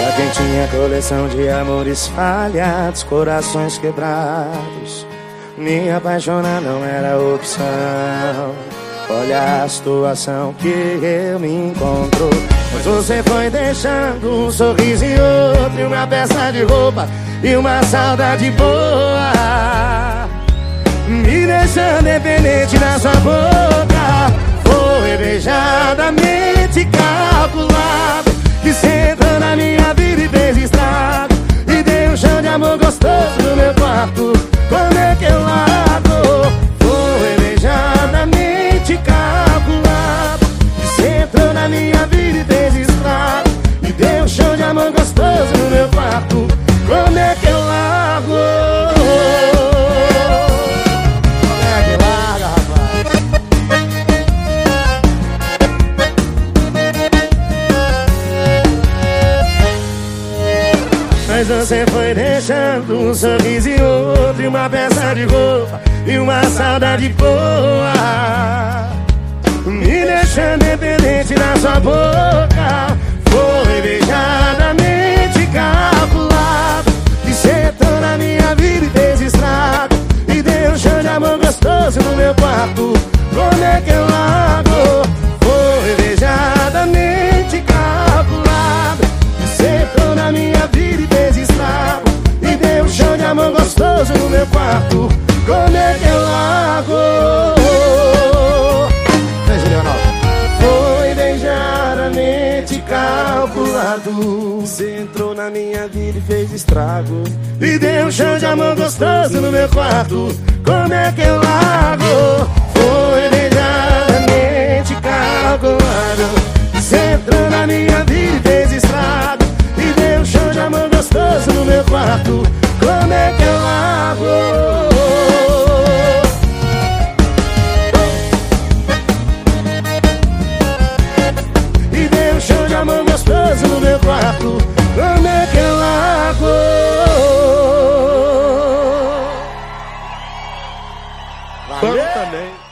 Pra quem tinha coleção de amores falhados, corações quebrados, me apaixonar não era opção. Olha a situação que eu me encontro. Pois você foi deixando um sorriso e outro, uma peça de roupa e uma saudade boa. Me deixando dependente da sua boca. Largo? Mas você foi deixando um sorriso e outro E uma peça de roupa e uma saudade boa Me deixando dependente da sua boca no meu quarto Como é que eu largo? Foi beijadamente calculado entrou na minha vida e fez estrago E deu um chão de amor gostoso no meu quarto lado. Você entrou na minha vida e fez estrago. Me deu um chão de amor gostoso no meu quarto. Como é que eu largo? Foi beijadamente calculado. Você entrou na minha vida e fez estrago. Me deu um chão de amor gostoso no meu quarto. Como é que eu largo? Cause of quarto Como é que eu largo? Valeu também